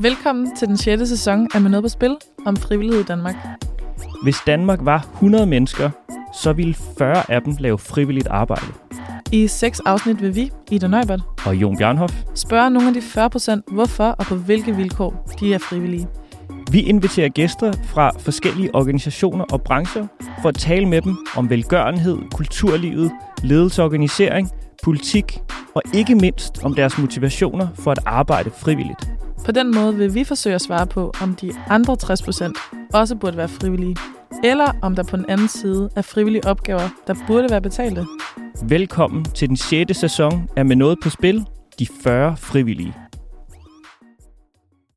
Velkommen til den 6. sæson af Med Noget på Spil om frivillighed i Danmark. Hvis Danmark var 100 mennesker, så ville 40 af dem lave frivilligt arbejde. I seks afsnit vil vi, Ida Nøjbert, Og Jon Bjørnhoff, spørge nogle af de 40 procent, hvorfor og på hvilke vilkår de er frivillige. vi inviterer gæster fra forskellige organisationer og brancher for at tale med dem om velgørenhed, kulturlivet, ledelse og organisering, politik og ikke mindst om deres motivationer for at arbejde frivilligt. På den måde vil vi forsøge at svare på, om de andre 60% også burde være frivillige, eller om der på den anden side er frivillige opgaver, der burde være betalte. Velkommen til den 6. sæson af Med Noget på Spil, de 40 frivillige.